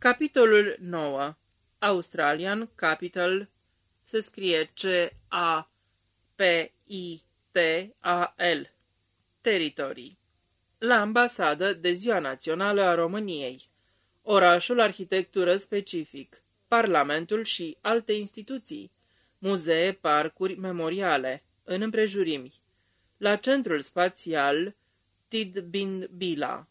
Capitolul 9 Australian Capital. Se scrie C-A-P-I-T-A-L. Teritorii. La ambasadă de Ziua Națională a României. Orașul arhitectură specific. Parlamentul și alte instituții. Muzee, parcuri, memoriale. În împrejurimi. La centrul spațial Tidbinbila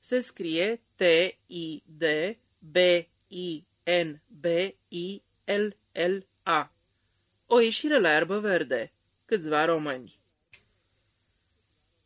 se scrie T-I-D-B-I-N-B-I-L-L-A. O ieșire la erbă verde. Câțiva români.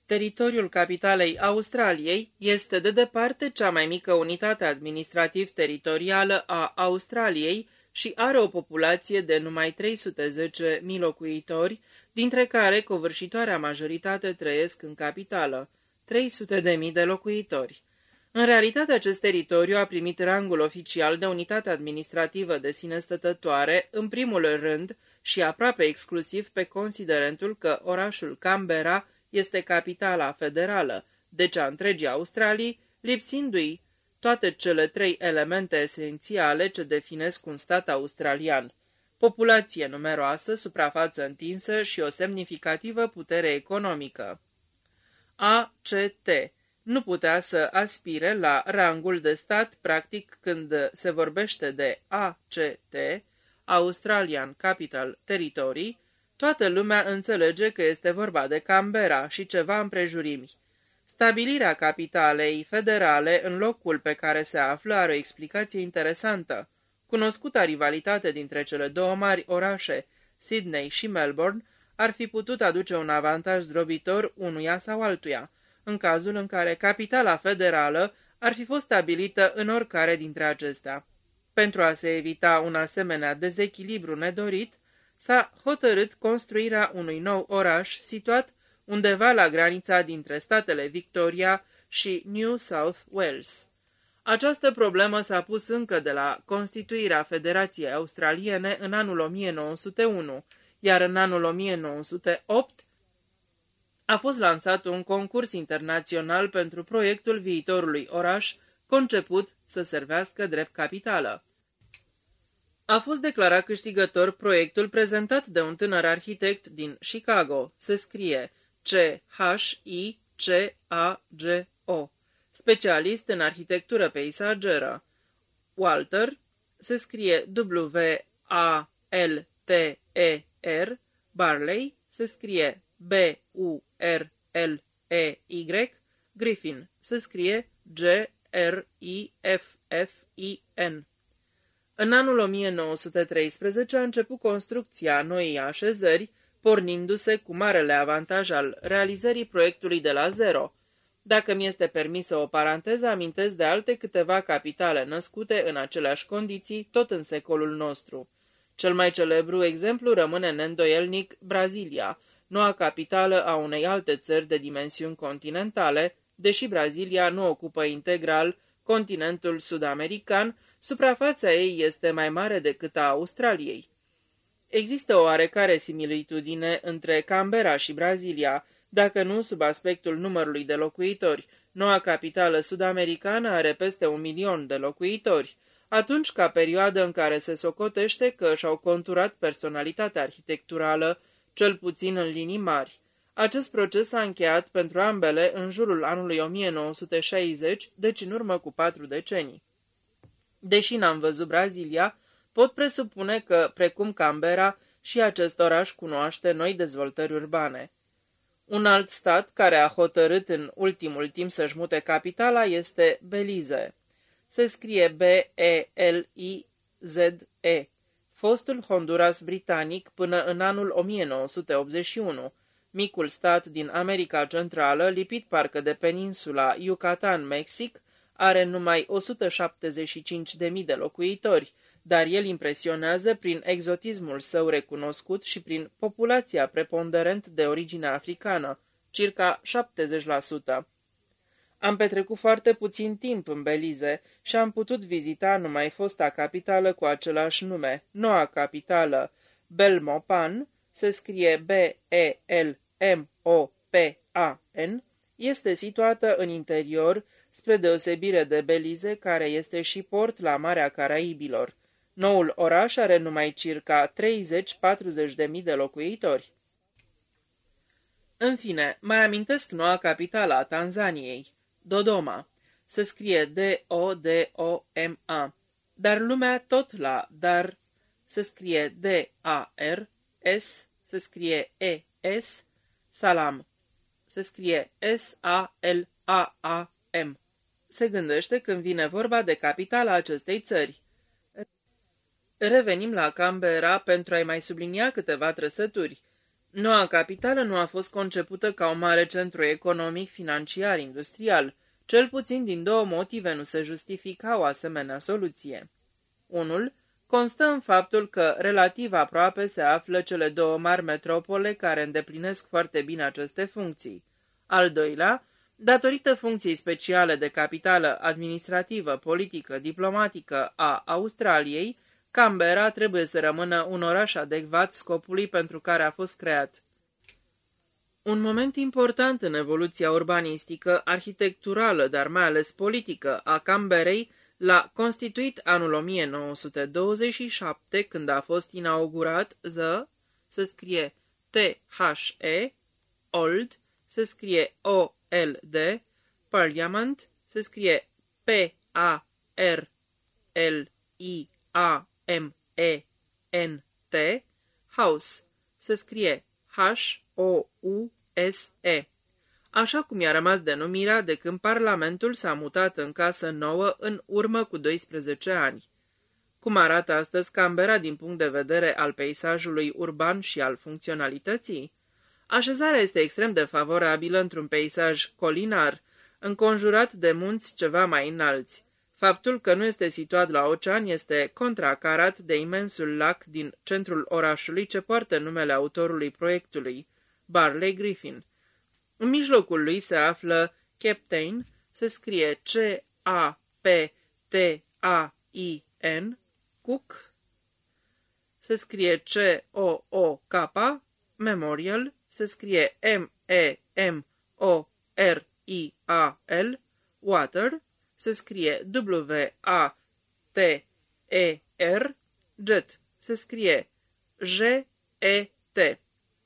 Teritoriul capitalei Australiei este de departe cea mai mică unitate administrativ-teritorială a Australiei și are o populație de numai 310.000 locuitori, dintre care covârșitoarea majoritate trăiesc în capitală, 300.000 de locuitori. În realitate, acest teritoriu a primit rangul oficial de unitate administrativă de sine stătătoare, în primul rând și aproape exclusiv pe considerentul că orașul Canberra este capitala federală, deci a întregii Australii, lipsindu-i toate cele trei elemente esențiale ce definesc un stat australian. Populație numeroasă, suprafață întinsă și o semnificativă putere economică. ACT nu putea să aspire la rangul de stat practic când se vorbește de ACT, Australian Capital Territory, toată lumea înțelege că este vorba de Canberra și ceva împrejurimi. Stabilirea capitalei federale în locul pe care se află are o explicație interesantă. Cunoscuta rivalitate dintre cele două mari orașe, Sydney și Melbourne, ar fi putut aduce un avantaj zdrobitor unuia sau altuia, în cazul în care capitala federală ar fi fost stabilită în oricare dintre acestea. Pentru a se evita un asemenea dezechilibru nedorit, s-a hotărât construirea unui nou oraș situat undeva la granița dintre statele Victoria și New South Wales. Această problemă s-a pus încă de la constituirea Federației Australiene în anul 1901, iar în anul 1908 a fost lansat un concurs internațional pentru proiectul viitorului oraș, conceput să servească drept capitală. A fost declarat câștigător proiectul prezentat de un tânăr arhitect din Chicago. Se scrie C-H-I-C-A-G-O, specialist în arhitectură peisageră. Walter se scrie W-A-L-T-E-R, Barley se scrie B-U-R-L-E-Y, Griffin se scrie G-R-I-F-F-I-N. În anul 1913 a început construcția noii așezări, pornindu-se cu marele avantaj al realizării proiectului de la zero. Dacă mi este permisă o paranteză, amintesc de alte câteva capitale născute în aceleași condiții, tot în secolul nostru. Cel mai celebru exemplu rămâne neîndoielnic Brazilia, noua capitală a unei alte țări de dimensiuni continentale, deși Brazilia nu ocupă integral continentul sud-american, suprafața ei este mai mare decât a Australiei. Există o oarecare similitudine între Canberra și Brazilia, dacă nu sub aspectul numărului de locuitori. Noua capitală sud-americană are peste un milion de locuitori, atunci ca perioadă în care se socotește că și-au conturat personalitatea arhitecturală, cel puțin în linii mari. Acest proces s-a încheiat pentru ambele în jurul anului 1960, deci în urmă cu patru decenii. Deși n-am văzut Brazilia, pot presupune că, precum Canberra, și acest oraș cunoaște noi dezvoltări urbane. Un alt stat care a hotărât în ultimul timp să-și mute capitala este Belize. Se scrie B-E-L-I-Z-E, fostul Honduras britanic până în anul 1981, micul stat din America Centrală, lipit parcă de peninsula Yucatan, Mexic, are numai 175.000 de locuitori, dar el impresionează prin exotismul său recunoscut și prin populația preponderent de origine africană, circa 70%. Am petrecut foarte puțin timp în Belize și am putut vizita numai fosta capitală cu același nume, noua capitală, Belmopan, se scrie B-E-L-M-O-P-A-N, este situată în interior, spre deosebire de Belize, care este și port la Marea Caraibilor. Noul oraș are numai circa 30-40 de mii de locuitori. În fine, mai amintesc noua capitală a Tanzaniei, Dodoma. Se scrie D-O-D-O-M-A. Dar lumea tot la Dar se scrie D-A-R, S se scrie E-S, Salam se scrie S-A-L-A-A-M. Se gândește când vine vorba de capitala acestei țări. Revenim la Canberra pentru a-i mai sublinia câteva trăsături. Noua capitală nu a fost concepută ca un mare centru economic, financiar, industrial. Cel puțin din două motive nu se justifica o asemenea soluție. Unul constă în faptul că relativ aproape se află cele două mari metropole care îndeplinesc foarte bine aceste funcții. Al doilea, datorită funcției speciale de capitală administrativă, politică, diplomatică a Australiei, Canberra trebuie să rămână un oraș adecvat scopului pentru care a fost creat. Un moment important în evoluția urbanistică, arhitecturală, dar mai ales politică a Canberei l-a constituit anul 1927, când a fost inaugurat The, se scrie T-H-E, Old, se scrie O-L-D, Parliament, se scrie P-A-R-L-I-A M-E-N-T, House, se scrie H-O-U-S-E, așa cum i-a rămas denumirea de când Parlamentul s-a mutat în casă nouă în urmă cu 12 ani. Cum arată astăzi Canberra din punct de vedere al peisajului urban și al funcționalității? Așezarea este extrem de favorabilă într-un peisaj colinar, înconjurat de munți ceva mai înalți. Faptul că nu este situat la ocean este contracarat de imensul lac din centrul orașului ce poartă numele autorului proiectului, Barley Griffin. În mijlocul lui se află Captain, se scrie C-A-P-T-A-I-N, Cook, se scrie C-O-O-K, Memorial, se scrie M-E-M-O-R-I-A-L, Water, se scrie W-A-T-E-R, jet, se scrie J-E-T.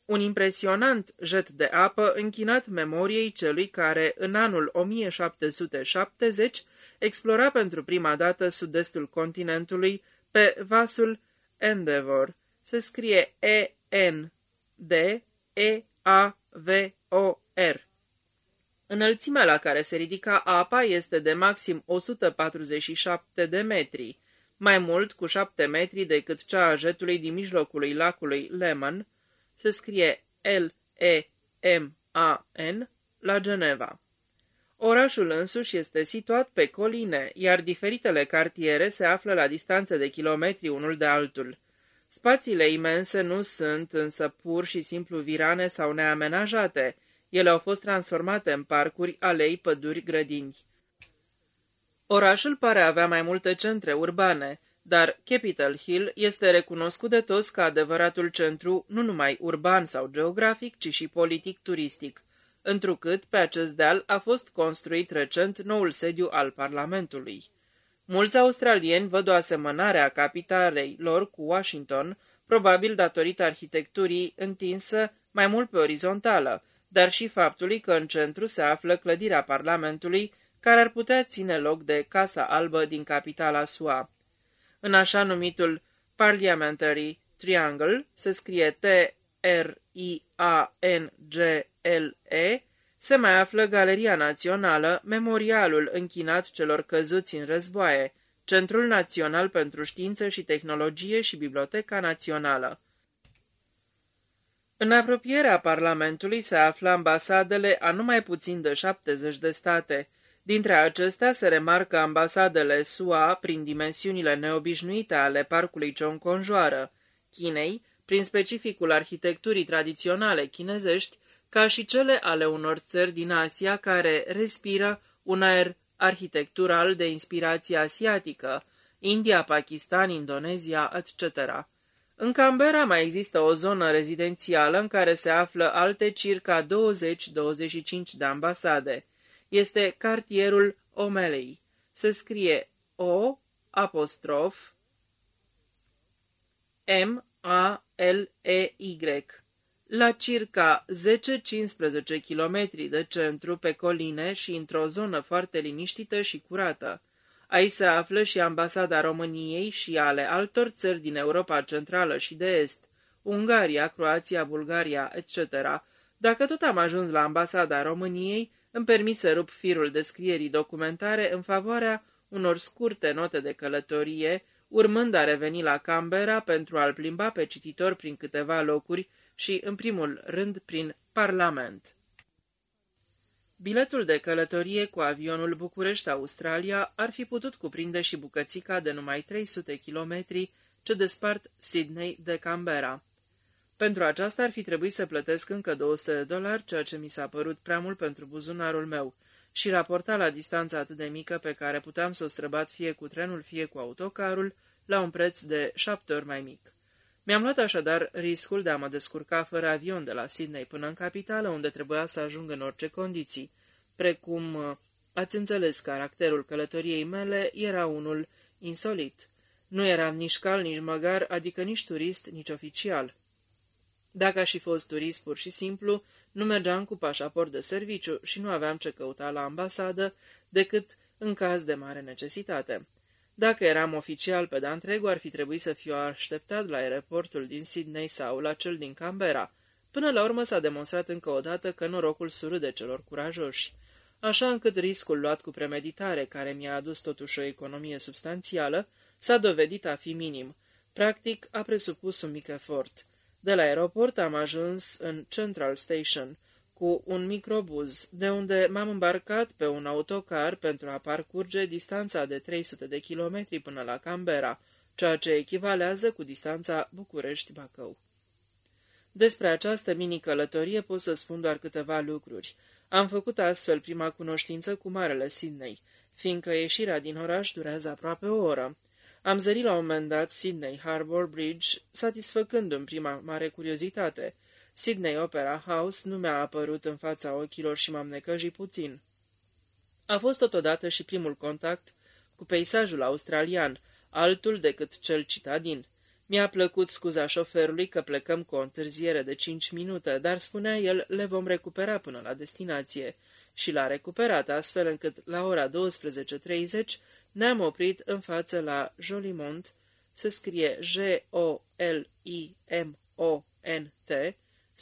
Un impresionant jet de apă închinat memoriei celui care, în anul 1770, explora pentru prima dată sud-estul continentului pe vasul Endeavour. Se scrie E-N-D-E-A-V-O-R. Înălțimea la care se ridica apa este de maxim 147 de metri, mai mult cu 7 metri decât cea a jetului din mijlocului lacului Lemon, se scrie L-E-M-A-N, la Geneva. Orașul însuși este situat pe coline, iar diferitele cartiere se află la distanță de kilometri unul de altul. Spațiile imense nu sunt însă pur și simplu virane sau neamenajate, ele au fost transformate în parcuri, alei, păduri, grădini. Orașul pare avea mai multe centre urbane, dar Capitol Hill este recunoscut de toți ca adevăratul centru nu numai urban sau geografic, ci și politic-turistic, întrucât pe acest deal a fost construit recent noul sediu al Parlamentului. Mulți australieni văd o asemănare a capitalei lor cu Washington, probabil datorită arhitecturii întinsă mai mult pe orizontală, dar și faptului că în centru se află clădirea Parlamentului, care ar putea ține loc de Casa Albă din capitala SUA. În așa numitul Parliamentary Triangle se scrie T-R-I-A-N-G-L-E, se mai află Galeria Națională, memorialul închinat celor căzuți în războaie, Centrul Național pentru Știință și Tehnologie și Biblioteca Națională. În apropierea Parlamentului se află ambasadele a numai puțin de 70 de state. Dintre acestea se remarcă ambasadele SUA prin dimensiunile neobișnuite ale parcului ce o înconjoară, Chinei, prin specificul arhitecturii tradiționale chinezești, ca și cele ale unor țări din Asia care respiră un aer arhitectural de inspirație asiatică, India, Pakistan, Indonezia, etc. În Canberra mai există o zonă rezidențială în care se află alte circa 20-25 de ambasade. Este cartierul Omelei. Se scrie O apostrof M-A-L-E-Y. La circa 10-15 km de centru pe coline și într-o zonă foarte liniștită și curată. Aici se află și ambasada României și ale altor țări din Europa Centrală și de Est, Ungaria, Croația, Bulgaria, etc. Dacă tot am ajuns la ambasada României, îmi permis să rup firul descrierii documentare în favoarea unor scurte note de călătorie, urmând a reveni la Canberra pentru a-l plimba pe cititor prin câteva locuri și, în primul rând, prin Parlament. Biletul de călătorie cu avionul București-Australia ar fi putut cuprinde și bucățica de numai 300 km ce despart Sydney de Canberra. Pentru aceasta ar fi trebuit să plătesc încă 200 de dolari, ceea ce mi s-a părut prea mult pentru buzunarul meu, și raporta la distanța atât de mică pe care puteam să o străbat fie cu trenul, fie cu autocarul, la un preț de șapte ori mai mic. Mi-am luat așadar riscul de a mă descurca fără avion de la Sydney până în capitală, unde trebuia să ajung în orice condiții, precum ați înțeles, caracterul călătoriei mele era unul insolit. Nu eram nici cal, nici măgar, adică nici turist, nici oficial. Dacă aș fi fost turist pur și simplu, nu mergeam cu pașaport de serviciu și nu aveam ce căuta la ambasadă decât în caz de mare necesitate. Dacă eram oficial pe de întregu, ar fi trebuit să fiu așteptat la aeroportul din Sydney sau la cel din Canberra. Până la urmă s-a demonstrat încă o dată că norocul surâde celor curajoși, așa încât riscul luat cu premeditare, care mi-a adus totuși o economie substanțială, s-a dovedit a fi minim. Practic, a presupus un mic efort. De la aeroport am ajuns în Central Station cu un microbuz, de unde m-am îmbarcat pe un autocar pentru a parcurge distanța de 300 de kilometri până la Canberra, ceea ce echivalează cu distanța București-Bacău. Despre această mini-călătorie pot să spun doar câteva lucruri. Am făcut astfel prima cunoștință cu Marele Sydney, fiindcă ieșirea din oraș durează aproape o oră. Am zărit la un moment dat Sydney Harbour Bridge, satisfăcându-mi prima mare curiozitate. Sydney Opera House nu mi-a apărut în fața ochilor și m-am necăjit puțin. A fost totodată și primul contact cu peisajul australian, altul decât cel citadin. Mi-a plăcut scuza șoferului că plecăm cu o întârziere de cinci minute, dar spunea el, le vom recupera până la destinație. Și l-a recuperat astfel încât la ora 12.30 ne-am oprit în față la Jolimont, se scrie J-O-L-I-M-O-N-T,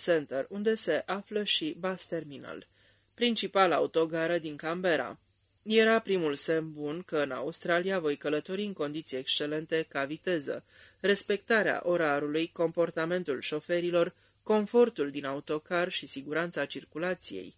Center, unde se află și Bus Terminal, principala autogară din Canberra. Era primul semn bun că în Australia voi călători în condiții excelente ca viteză, respectarea orarului, comportamentul șoferilor, confortul din autocar și siguranța circulației.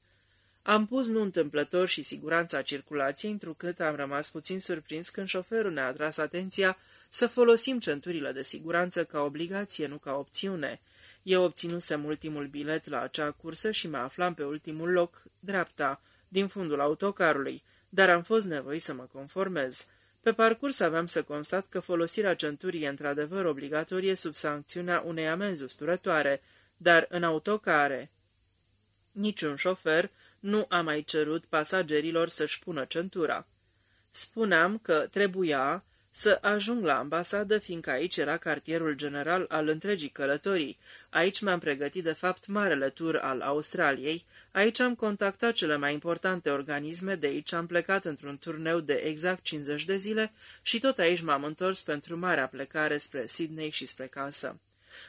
Am pus nu întâmplător și siguranța circulației, întrucât am rămas puțin surprins când șoferul ne-a atras atenția să folosim centurile de siguranță ca obligație, nu ca opțiune. Eu obținusem ultimul bilet la acea cursă și mă aflam pe ultimul loc, dreapta, din fundul autocarului, dar am fost nevoit să mă conformez. Pe parcurs aveam să constat că folosirea centurii e într-adevăr obligatorie sub sancțiunea unei amenzi usturătoare, dar în autocare. Niciun șofer nu a mai cerut pasagerilor să-și pună centura. Spuneam că trebuia să ajung la ambasadă, fiindcă aici era cartierul general al întregii călătorii. Aici mi-am pregătit de fapt marele tur al Australiei, aici am contactat cele mai importante organisme, de aici am plecat într-un turneu de exact 50 de zile și tot aici m-am întors pentru marea plecare spre Sydney și spre casă.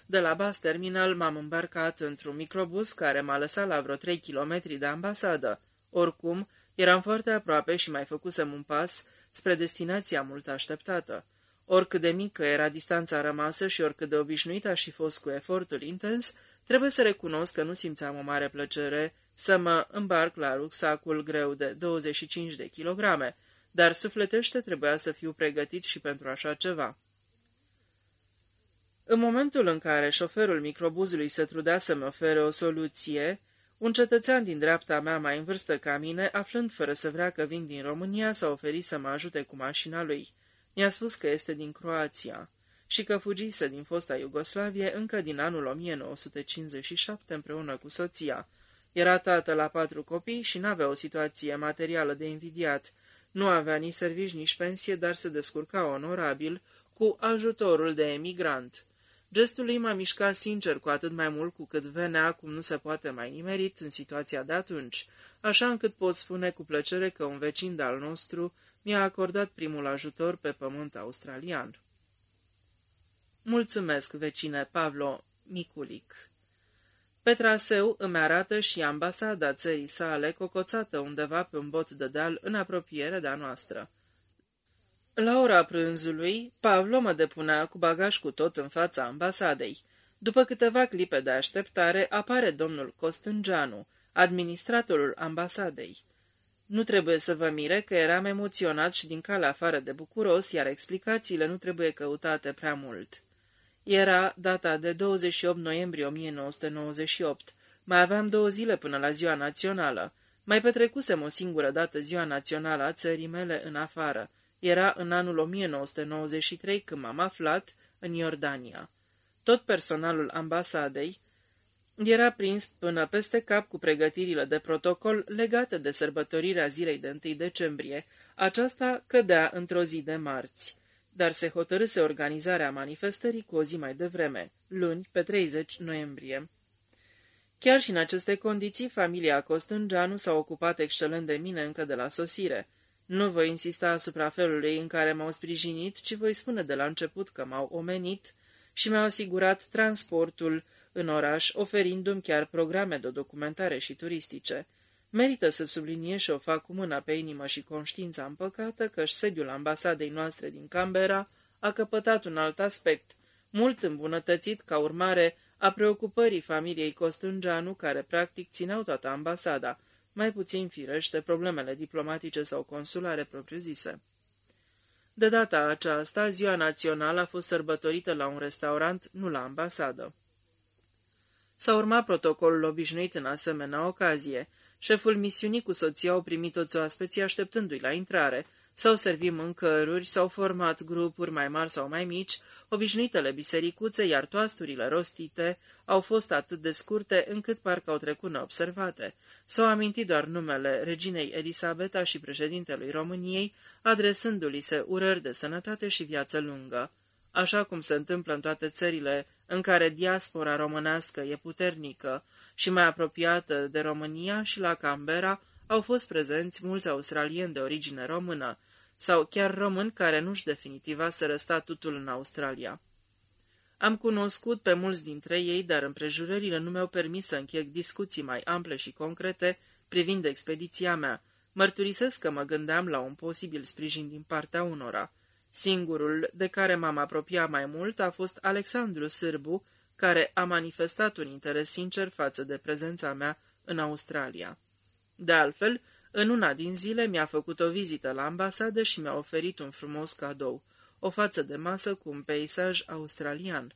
De la bus terminal m-am îmbarcat într-un microbus care m-a lăsat la vreo 3 kilometri de ambasadă. Oricum, eram foarte aproape și mai făcusem un pas spre destinația mult așteptată. Oricât de mică era distanța rămasă și oricât de obișnuit aș fi fost cu efortul intens, trebuie să recunosc că nu simțeam o mare plăcere să mă îmbarc la rucsacul greu de 25 de kilograme, dar sufletește trebuia să fiu pregătit și pentru așa ceva. În momentul în care șoferul microbuzului se trudea să-mi ofere o soluție, un cetățean din dreapta mea mai în vârstă ca mine, aflând fără să vrea că vin din România, s-a oferit să mă ajute cu mașina lui. Mi-a spus că este din Croația și că fugise din fosta Iugoslavie încă din anul 1957 împreună cu soția. Era tată la patru copii și n-avea o situație materială de invidiat. Nu avea nici servici, nici pensie, dar se descurca onorabil cu ajutorul de emigrant. Gestul lui m-a mișcat sincer cu atât mai mult cu cât venea cum nu se poate mai nimerit în situația de atunci, așa încât pot spune cu plăcere că un vecin de-al nostru mi-a acordat primul ajutor pe pământ australian. Mulțumesc, vecine Pavlo Miculic. Pe traseu îmi arată și ambasada țării sale cocoțată undeva pe un bot de deal în apropiere de-a noastră. La ora prânzului, Pavlo mă depunea cu bagaj cu tot în fața ambasadei. După câteva clipe de așteptare, apare domnul Costângeanu, administratorul ambasadei. Nu trebuie să vă mire că eram emoționat și din calea afară de bucuros, iar explicațiile nu trebuie căutate prea mult. Era data de 28 noiembrie 1998. Mai aveam două zile până la ziua națională. Mai petrecusem o singură dată ziua națională a țării mele în afară. Era în anul 1993 când m-am aflat în Iordania. Tot personalul ambasadei era prins până peste cap cu pregătirile de protocol legate de sărbătorirea zilei de 1 decembrie. Aceasta cădea într-o zi de marți, dar se hotărâse organizarea manifestării cu o zi mai devreme, luni, pe 30 noiembrie. Chiar și în aceste condiții, familia Costângeanu s-a ocupat excelent de mine încă de la sosire. Nu voi insista asupra felului în care m-au sprijinit, ci voi spune de la început că m-au omenit și mi-au asigurat transportul în oraș, oferindu-mi chiar programe de documentare și turistice. Merită să subliniez și o fac cu mâna pe inimă și conștiința împăcată că sediul ambasadei noastre din Canberra a căpătat un alt aspect, mult îmbunătățit ca urmare a preocupării familiei Costângeanu, care practic țineau toată ambasada, mai puțin firește problemele diplomatice sau consulare propriu-zise. De data aceasta, ziua națională a fost sărbătorită la un restaurant, nu la ambasadă. S-a urmat protocolul obișnuit în asemenea ocazie. Șeful misiunii cu soția au primit toți țoaspeții așteptându-i la intrare. S-au servit mâncăruri, s-au format grupuri mai mari sau mai mici, obișnuitele bisericuțe, iar toasturile rostite au fost atât de scurte încât parcă au trecut neobservate. S-au amintit doar numele reginei Elisabeta și președintelui României, adresându-li se urări de sănătate și viață lungă. Așa cum se întâmplă în toate țările în care diaspora românească e puternică și mai apropiată de România și la Canberra au fost prezenți mulți australieni de origine română, sau chiar români care nu-și definitiva să statutul în Australia. Am cunoscut pe mulți dintre ei, dar împrejurările nu mi-au permis să încheg discuții mai ample și concrete privind expediția mea. Mărturisesc că mă gândeam la un posibil sprijin din partea unora. Singurul de care m-am apropiat mai mult a fost Alexandru Sârbu, care a manifestat un interes sincer față de prezența mea în Australia. De altfel, în una din zile mi-a făcut o vizită la ambasadă și mi-a oferit un frumos cadou, o față de masă cu un peisaj australian.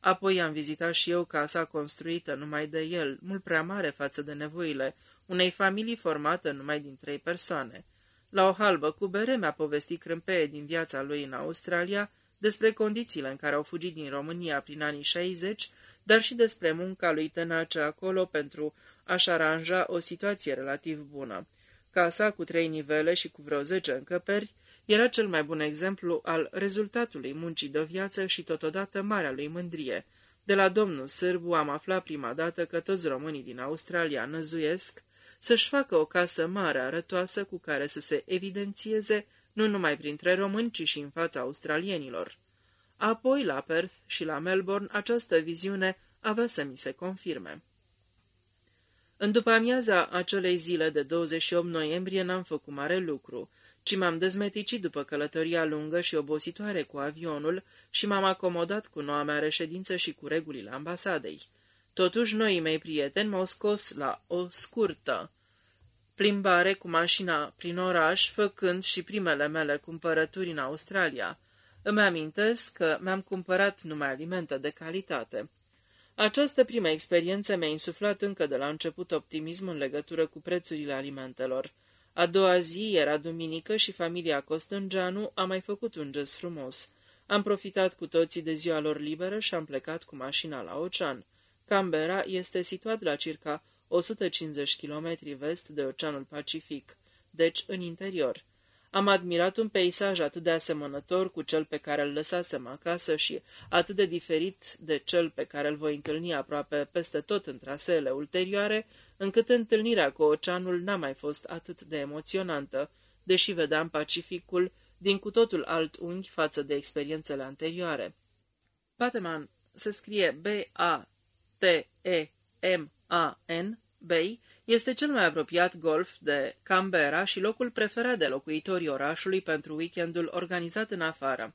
Apoi am vizitat și eu casa construită numai de el, mult prea mare față de nevoile unei familii formate numai din trei persoane. La o halbă cu bere mi-a povestit crâmpeie din viața lui în Australia, despre condițiile în care au fugit din România prin anii 60, dar și despre munca lui tenace acolo pentru a-și aranja o situație relativ bună. Casa, cu trei nivele și cu vreo zece încăperi, era cel mai bun exemplu al rezultatului muncii de viață și totodată marea lui mândrie. De la domnul Sârbu am aflat prima dată că toți românii din Australia năzuiesc să-și facă o casă mare arătoasă cu care să se evidențieze nu numai printre români, ci și în fața australienilor. Apoi, la Perth și la Melbourne, această viziune avea să mi se confirme. În după amiaza acelei zile de 28 noiembrie n-am făcut mare lucru, ci m-am dezmeticit după călătoria lungă și obositoare cu avionul și m-am acomodat cu noua mea reședință și cu regulile ambasadei. Totuși, noii mei prieteni m-au scos la o scurtă plimbare cu mașina prin oraș, făcând și primele mele cumpărături în Australia. Îmi amintesc că mi-am cumpărat numai alimente de calitate. Această primă experiență mi-a insuflat încă de la început optimism în legătură cu prețurile alimentelor. A doua zi era duminică și familia Costângeanu a mai făcut un gest frumos. Am profitat cu toții de ziua lor liberă și am plecat cu mașina la ocean. Canberra este situat la circa 150 km vest de Oceanul Pacific, deci în interior. Am admirat un peisaj atât de asemănător cu cel pe care îl lăsasem acasă și atât de diferit de cel pe care îl voi întâlni aproape peste tot în traseele ulterioare, încât întâlnirea cu oceanul n-a mai fost atât de emoționantă, deși vedeam Pacificul din cu totul alt unghi față de experiențele anterioare. Pateman se scrie B-A-T-E-M-A-N, Bay, este cel mai apropiat golf de Canberra și locul preferat de locuitorii orașului pentru weekendul organizat în afară.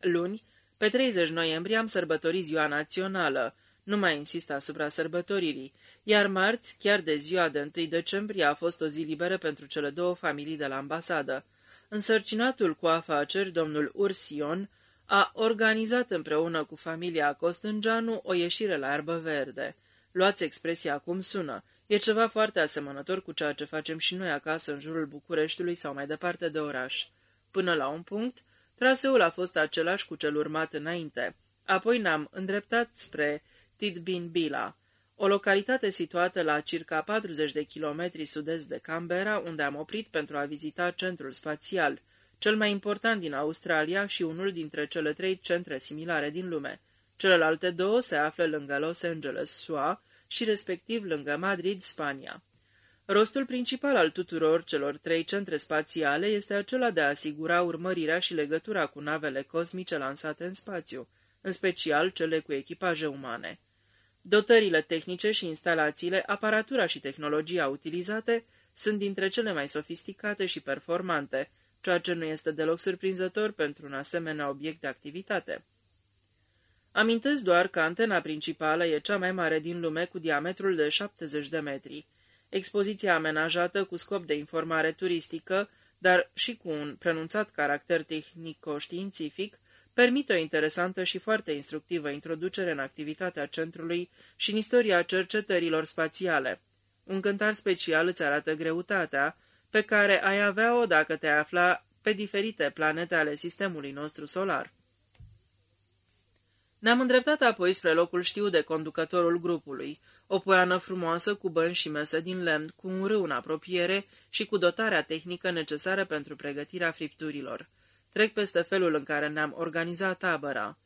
Luni, pe 30 noiembrie, am sărbătorit ziua națională, nu mai insist asupra sărbătoririi, iar marți, chiar de ziua de 1 decembrie, a fost o zi liberă pentru cele două familii de la ambasadă. Însărcinatul cu afaceri, domnul Ursion, a organizat împreună cu familia Costângeanu o ieșire la erbă verde. Luați expresia cum sună. E ceva foarte asemănător cu ceea ce facem și noi acasă în jurul Bucureștiului sau mai departe de oraș. Până la un punct, traseul a fost același cu cel urmat înainte. Apoi ne-am îndreptat spre Tidbin Bila, o localitate situată la circa 40 de kilometri sud-est de Canberra, unde am oprit pentru a vizita centrul spațial, cel mai important din Australia și unul dintre cele trei centre similare din lume. Celelalte două se află lângă Los Angeles, SUA, și respectiv lângă Madrid, Spania. Rostul principal al tuturor celor trei centre spațiale este acela de a asigura urmărirea și legătura cu navele cosmice lansate în spațiu, în special cele cu echipaje umane. Dotările tehnice și instalațiile, aparatura și tehnologia utilizate sunt dintre cele mai sofisticate și performante, ceea ce nu este deloc surprinzător pentru un asemenea obiect de activitate. Amintesc doar că antena principală e cea mai mare din lume cu diametrul de 70 de metri. Expoziția amenajată cu scop de informare turistică, dar și cu un pronunțat caracter tehnico-științific, permite o interesantă și foarte instructivă introducere în activitatea centrului și în istoria cercetărilor spațiale. Un cântar special îți arată greutatea pe care ai avea-o dacă te afla pe diferite planete ale sistemului nostru solar. Ne-am îndreptat apoi spre locul știu de conducătorul grupului, o poiană frumoasă cu bănci și mese din lemn, cu un râu în apropiere și cu dotarea tehnică necesară pentru pregătirea fripturilor. Trec peste felul în care ne-am organizat tabăra.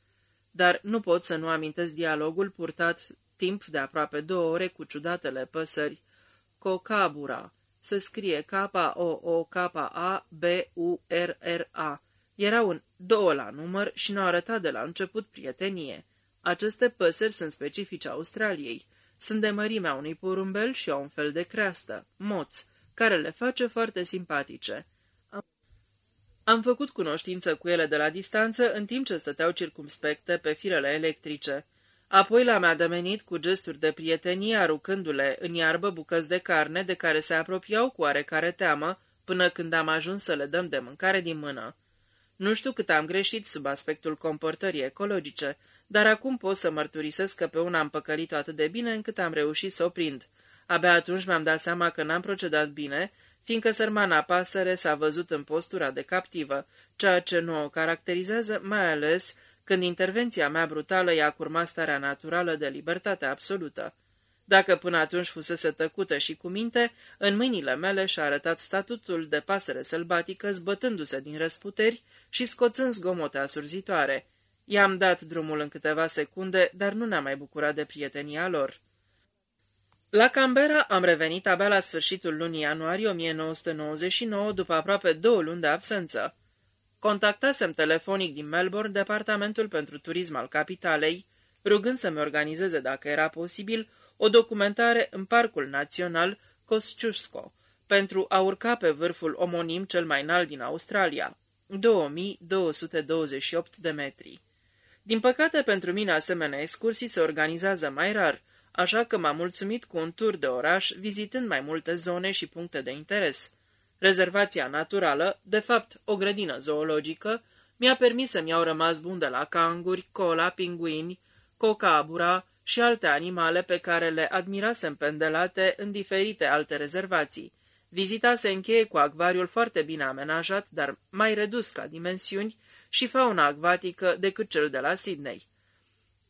Dar nu pot să nu amintesc dialogul purtat timp de aproape două ore cu ciudatele păsări. Cocabura. Se scrie K-O-O-K-A-B-U-R-R-A. Erau un două la număr și ne-au arătat de la început prietenie. Aceste păsări sunt specifice Australiei. Sunt de mărimea unui porumbel și au un fel de creastă, moț, care le face foarte simpatice. Am făcut cunoștință cu ele de la distanță în timp ce stăteau circumspecte pe firele electrice. Apoi l-am ademenit cu gesturi de prietenie, arucându-le în iarbă bucăți de carne de care se apropiau cu oarecare teamă, până când am ajuns să le dăm de mâncare din mână. Nu știu cât am greșit sub aspectul comportării ecologice, dar acum pot să mărturisesc că pe una am păcălit-o atât de bine încât am reușit să o prind. Abia atunci mi-am dat seama că n-am procedat bine, fiindcă sărmana pasăre s-a văzut în postura de captivă, ceea ce nu o caracterizează, mai ales când intervenția mea brutală i-a curmat starea naturală de libertate absolută. Dacă până atunci fusese tăcută și cu minte, în mâinile mele și-a arătat statutul de pasăre sălbatică zbătându-se din răsputeri și scoțând zgomote asurzitoare. I-am dat drumul în câteva secunde, dar nu ne-am mai bucurat de prietenia lor. La Canberra am revenit abia la sfârșitul lunii ianuarie 1999, după aproape două luni de absență. Contactasem telefonic din Melbourne departamentul pentru turism al capitalei, rugând să-mi organizeze, dacă era posibil, o documentare în Parcul Național Kosciuszko, pentru a urca pe vârful omonim cel mai înalt din Australia, 2228 de metri. Din păcate, pentru mine asemenea excursii se organizează mai rar, așa că m-am mulțumit cu un tur de oraș, vizitând mai multe zone și puncte de interes. Rezervația naturală, de fapt o grădină zoologică, mi-a permis să-mi iau rămas bun de la canguri, cola, pinguini, cocabura, și alte animale pe care le admirasem pendelate în diferite alte rezervații. Vizita se încheie cu acvariul foarte bine amenajat, dar mai redus ca dimensiuni, și fauna acvatică decât cel de la Sydney.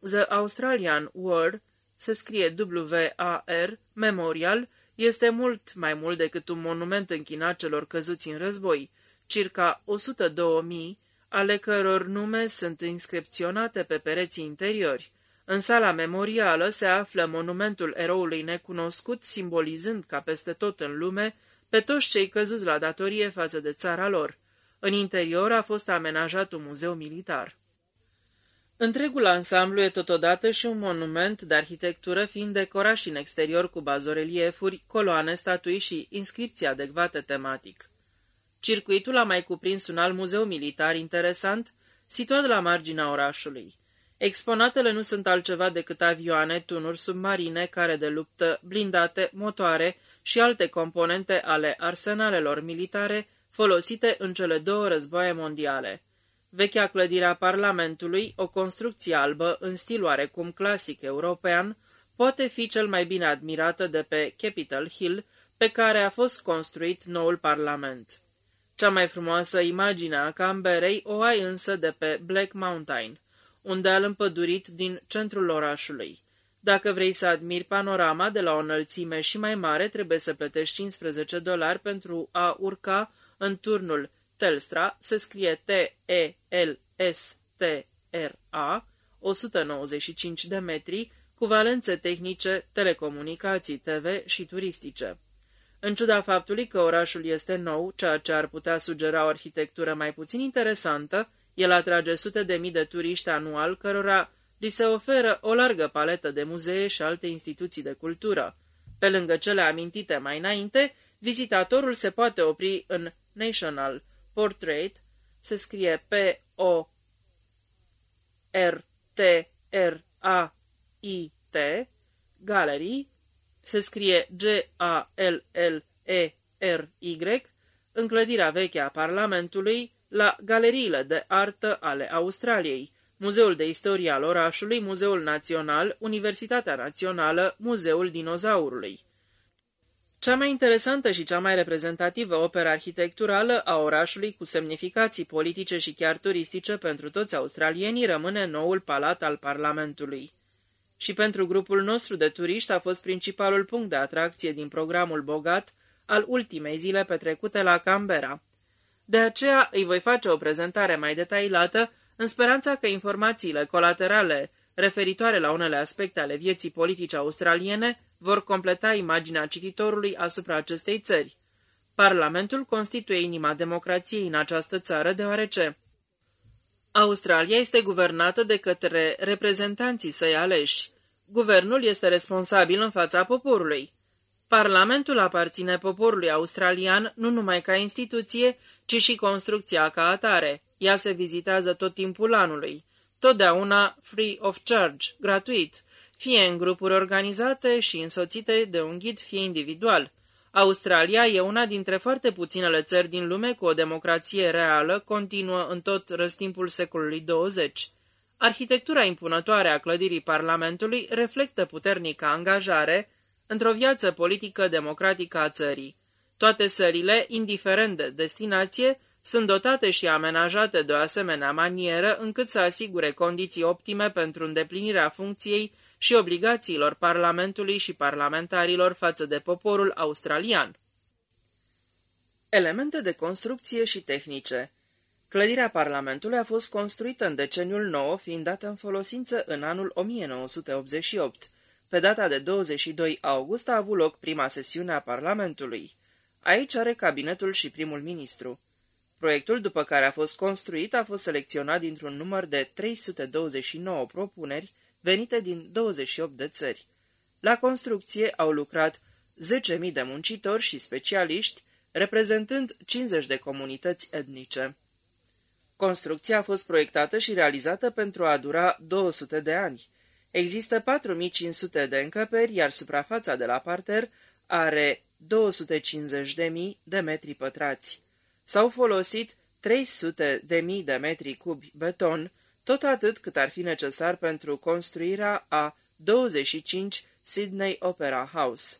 The Australian World se scrie W-A-R, Memorial, este mult mai mult decât un monument închinat celor căzuți în război, circa 102.000, ale căror nume sunt inscripționate pe pereții interiori. În sala memorială se află monumentul eroului necunoscut, simbolizând ca peste tot în lume pe toți cei căzuți la datorie față de țara lor. În interior a fost amenajat un muzeu militar. Întregul ansamblu e totodată și un monument de arhitectură fiind decorat și în exterior cu bazoreliefuri, coloane, statui și inscripții adecvate tematic. Circuitul a mai cuprins un alt muzeu militar interesant, situat la marginea orașului. Exponatele nu sunt altceva decât avioane, tunuri submarine, care de luptă, blindate, motoare și alte componente ale arsenalelor militare folosite în cele două războaie mondiale. Vechea clădire a Parlamentului, o construcție albă în stil oarecum clasic european, poate fi cel mai bine admirată de pe Capitol Hill, pe care a fost construit noul Parlament. Cea mai frumoasă imagine a Canberei o ai însă de pe Black Mountain, un deal împădurit din centrul orașului. Dacă vrei să admiri panorama de la o înălțime și mai mare, trebuie să plătești 15 dolari pentru a urca în turnul Telstra, se scrie T-E-L-S-T-R-A, 195 de metri, cu valențe tehnice, telecomunicații, TV și turistice. În ciuda faptului că orașul este nou, ceea ce ar putea sugera o arhitectură mai puțin interesantă, el atrage sute de mii de turiști anual, cărora li se oferă o largă paletă de muzee și alte instituții de cultură. Pe lângă cele amintite mai înainte, vizitatorul se poate opri în National Portrait, se scrie P-O-R-T-R-A-I-T, Gallery, se scrie G-A-L-L-E-R-Y, în clădirea veche a Parlamentului, la galeriile de artă ale Australiei, Muzeul de Istorie al orașului, Muzeul Național, Universitatea Națională, Muzeul Dinozaurului. Cea mai interesantă și cea mai reprezentativă operă arhitecturală a orașului cu semnificații politice și chiar turistice pentru toți australienii rămâne noul palat al Parlamentului. Și pentru grupul nostru de turiști a fost principalul punct de atracție din programul bogat al ultimei zile petrecute la Canberra. De aceea îi voi face o prezentare mai detaliată, în speranța că informațiile colaterale referitoare la unele aspecte ale vieții politice australiene vor completa imaginea cititorului asupra acestei țări. Parlamentul constituie inima democrației în această țară deoarece Australia este guvernată de către reprezentanții săi aleși. Guvernul este responsabil în fața poporului. Parlamentul aparține poporului australian nu numai ca instituție, ci și construcția ca atare. Ea se vizitează tot timpul anului, totdeauna free of charge, gratuit, fie în grupuri organizate și însoțite de un ghid, fie individual. Australia e una dintre foarte puținele țări din lume cu o democrație reală, continuă în tot răstimpul secolului 20. Arhitectura impunătoare a clădirii Parlamentului reflectă puternică angajare într-o viață politică democratică a țării. Toate țările, indiferent de destinație, sunt dotate și amenajate de o asemenea manieră încât să asigure condiții optime pentru îndeplinirea funcției și obligațiilor Parlamentului și parlamentarilor față de poporul australian. Elemente de construcție și tehnice Clădirea Parlamentului a fost construită în deceniul nou, fiind dată în folosință în anul 1988. Pe data de 22 august a avut loc prima sesiune a Parlamentului. Aici are cabinetul și primul ministru. Proiectul după care a fost construit a fost selecționat dintr-un număr de 329 propuneri venite din 28 de țări. La construcție au lucrat 10.000 de muncitori și specialiști, reprezentând 50 de comunități etnice. Construcția a fost proiectată și realizată pentru a dura 200 de ani. Există 4500 de încăperi, iar suprafața de la parter are 250.000 de metri pătrați. S-au folosit 300.000 de metri cubi beton, tot atât cât ar fi necesar pentru construirea a 25 Sydney Opera House.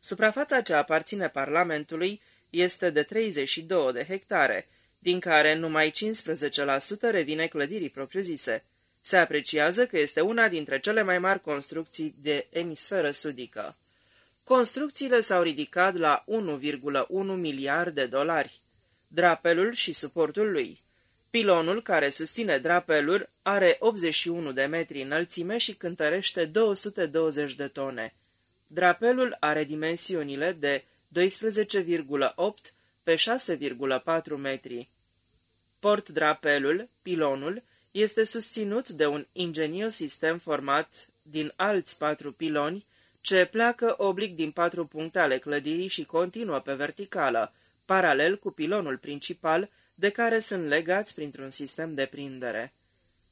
Suprafața ce aparține Parlamentului este de 32 de hectare, din care numai 15% revine clădirii propriu-zise. Se apreciază că este una dintre cele mai mari construcții de emisferă sudică. Construcțiile s-au ridicat la 1,1 miliard de dolari. Drapelul și suportul lui. Pilonul care susține drapelul are 81 de metri înălțime și cântărește 220 de tone. Drapelul are dimensiunile de 12,8 pe 6,4 metri. Port drapelul, pilonul, este susținut de un ingenios sistem format din alți patru piloni, ce pleacă oblic din patru puncte ale clădirii și continuă pe verticală, paralel cu pilonul principal, de care sunt legați printr-un sistem de prindere.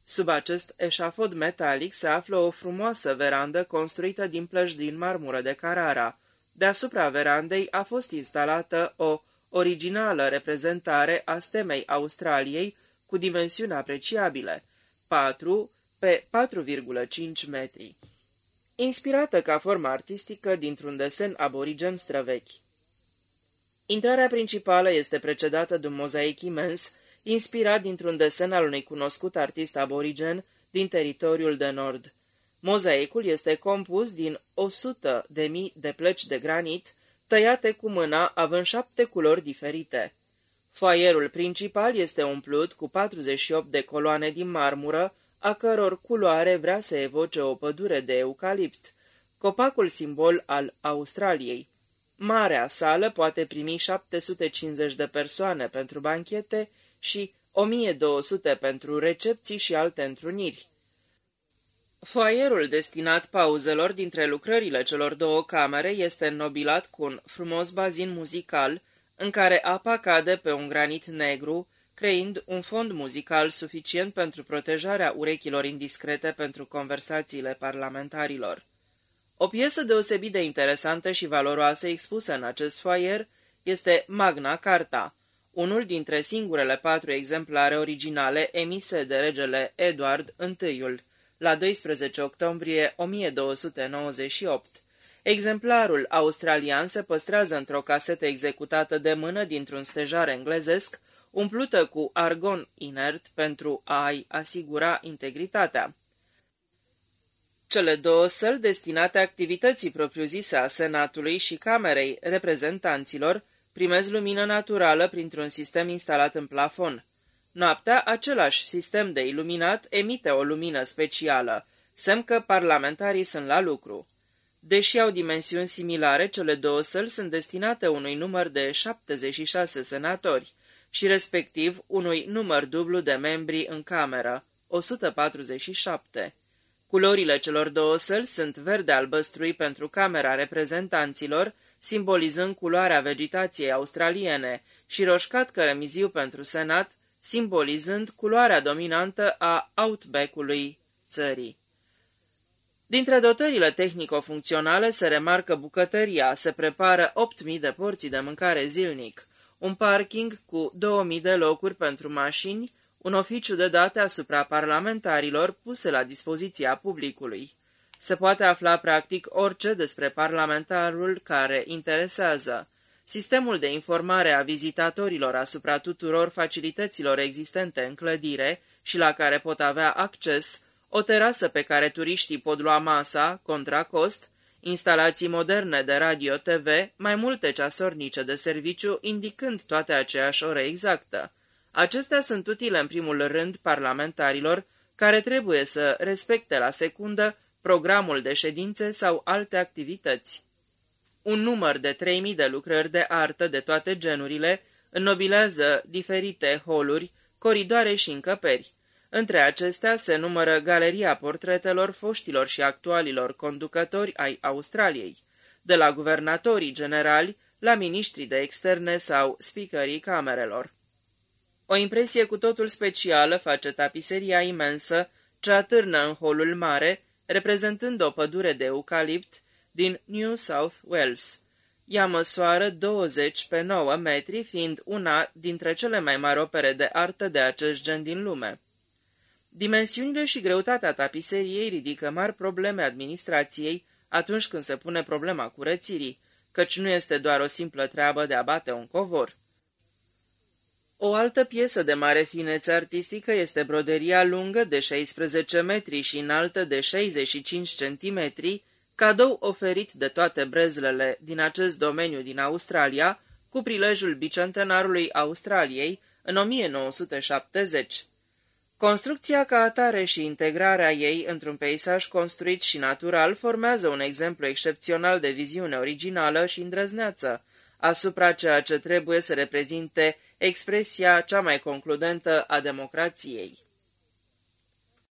Sub acest eșafod metalic se află o frumoasă verandă construită din plăci din marmură de Carara. Deasupra verandei a fost instalată o originală reprezentare a stemei Australiei cu dimensiuni apreciabile, 4 pe 4,5 metri. Inspirată ca formă artistică dintr-un desen aborigen străvechi. Intrarea principală este precedată de un mozaic imens, inspirat dintr-un desen al unui cunoscut artist aborigen din teritoriul de nord. Mozaicul este compus din 100 de mii de plăci de granit, tăiate cu mâna, având șapte culori diferite. Foaierul principal este umplut cu 48 de coloane din marmură, a căror culoare vrea să evoce o pădure de eucalipt, copacul simbol al Australiei. Marea sală poate primi 750 de persoane pentru banchete și 1200 pentru recepții și alte întruniri. Foaierul destinat pauzelor dintre lucrările celor două camere este înnobilat cu un frumos bazin muzical, în care apa cade pe un granit negru, creând un fond muzical suficient pentru protejarea urechilor indiscrete pentru conversațiile parlamentarilor. O piesă deosebit de interesantă și valoroasă expusă în acest foaier este Magna Carta, unul dintre singurele patru exemplare originale emise de regele Eduard I la 12 octombrie 1298. Exemplarul australian se păstrează într-o casetă executată de mână dintr-un stejar englezesc, umplută cu argon inert pentru a-i asigura integritatea. Cele două săli destinate activității propriu-zise a Senatului și Camerei Reprezentanților primesc lumină naturală printr-un sistem instalat în plafon. Noaptea, același sistem de iluminat emite o lumină specială, semn că parlamentarii sunt la lucru. Deși au dimensiuni similare, cele două săli sunt destinate unui număr de 76 senatori și respectiv unui număr dublu de membri în cameră, 147. Culorile celor două săli sunt verde albăstrui pentru Camera Reprezentanților, simbolizând culoarea vegetației australiene, și roșcat cărămiziu pentru Senat, simbolizând culoarea dominantă a outback-ului țării. Dintre dotările tehnico-funcționale se remarcă bucătăria, se prepară 8.000 de porții de mâncare zilnic, un parking cu 2.000 de locuri pentru mașini, un oficiu de date asupra parlamentarilor puse la dispoziția publicului. Se poate afla practic orice despre parlamentarul care interesează. Sistemul de informare a vizitatorilor asupra tuturor facilităților existente în clădire și la care pot avea acces, o terasă pe care turiștii pot lua masa, contra cost, instalații moderne de radio-TV, mai multe ceasornice de serviciu indicând toate aceeași ore exactă. Acestea sunt utile în primul rând parlamentarilor care trebuie să respecte la secundă programul de ședințe sau alte activități. Un număr de 3000 de lucrări de artă de toate genurile înnobilează diferite holuri, coridoare și încăperi. Între acestea se numără Galeria Portretelor foștilor și actualilor conducători ai Australiei, de la guvernatorii generali la miniștrii de externe sau speakerii camerelor. O impresie cu totul specială face tapiseria imensă ce atârnă în holul mare, reprezentând o pădure de eucalipt din New South Wales. Ea măsoară 20 pe 9 metri, fiind una dintre cele mai mari opere de artă de acest gen din lume. Dimensiunile și greutatea tapiseriei ridică mari probleme administrației atunci când se pune problema curățirii, căci nu este doar o simplă treabă de a bate un covor. O altă piesă de mare finețe artistică este broderia lungă de 16 metri și înaltă de 65 cm, cadou oferit de toate brezlele din acest domeniu din Australia, cu prilejul bicentenarului Australiei în 1970. Construcția ca atare și integrarea ei într-un peisaj construit și natural formează un exemplu excepțional de viziune originală și îndrăzneață asupra ceea ce trebuie să reprezinte expresia cea mai concludentă a democrației.